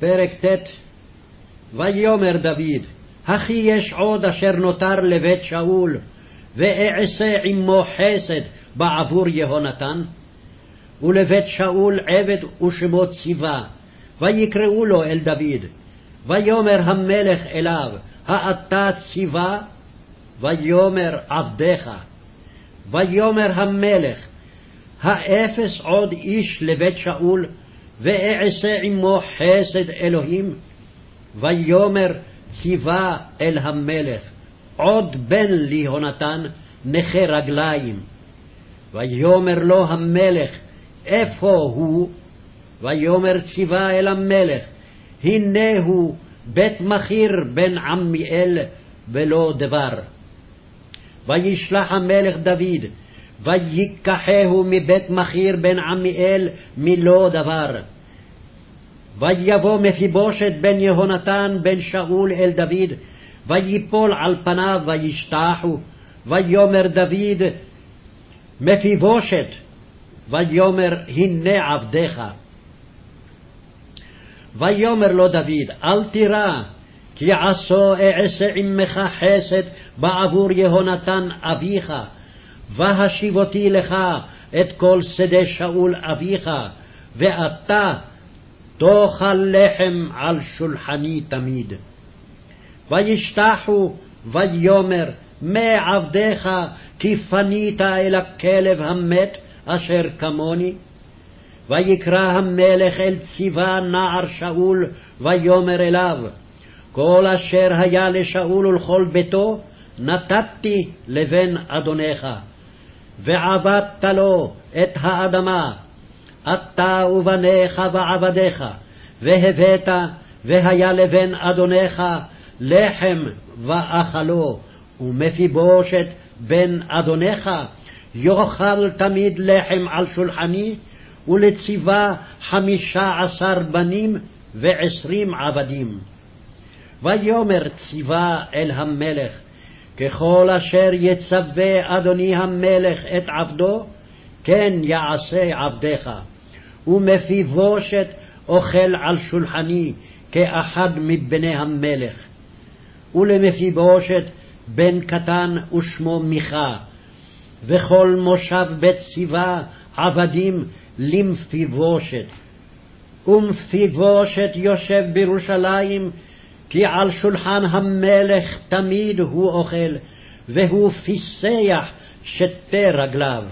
פרק ט' ויאמר דוד, הכי יש עוד אשר נותר לבית שאול, ואעשה עמו חסד בעבור יהונתן? ולבית שאול עבד ושמו ציווה, ויקראו לו אל דוד. ויאמר המלך אליו, האתה ציווה? ויאמר עבדך. ויאמר המלך, האפס עוד איש לבית שאול, ואעשה עמו חסד אלוהים? ויאמר ציווה אל המלך, עוד בן ליהונתן, נכה רגליים. ויאמר לו המלך, איפה הוא? ויאמר ציווה אל המלך, הנה הוא בית מכיר בן עמיאל ולא דבר. וישלח המלך דוד, ויקחהו מבית מכיר בן עמיאל מלא דבר. ויבוא מפיבושת בן יהונתן בן שאול אל דוד, ויפול על פניו וישתחו, ויאמר דוד, מפיבושת, ויאמר הנה עבדך. ויאמר לו דוד, אל תירא, כי עשו אעשה עמך חסד בעבור יהונתן אביך, והשיבותי לך את כל שדה שאול אביך, ואתה תאכל לחם על שולחני תמיד. וישתחו ויאמר, מה עבדיך כי פנית אל הכלב המת אשר כמוני? ויקרא המלך אל ציווה נער שאול, ויאמר אליו, כל אשר היה לשאול ולכל ביתו, נתתי לבן אדונך. ועבדת לו את האדמה, אתה ובניך ועבדיך, והבאת, והיה לבן אדונך לחם ואכלו, ומפיבושת בן אדונך יאכל תמיד לחם על שולחני, ולציווה חמישה עשר בנים ועשרים עבדים. ויאמר ציווה אל המלך, ככל אשר יצווה אדוני המלך את עבדו, כן יעשה עבדך. ומפיבושת אוכל על שולחני כאחד מבני המלך. ולמפיבושת בן קטן ושמו מיכה, וכל מושב בית ציווה עבדים למפיבושת. ומפיבושת יושב בירושלים, כי על שולחן המלך תמיד הוא אוכל, והוא פיסח שתי רגליו.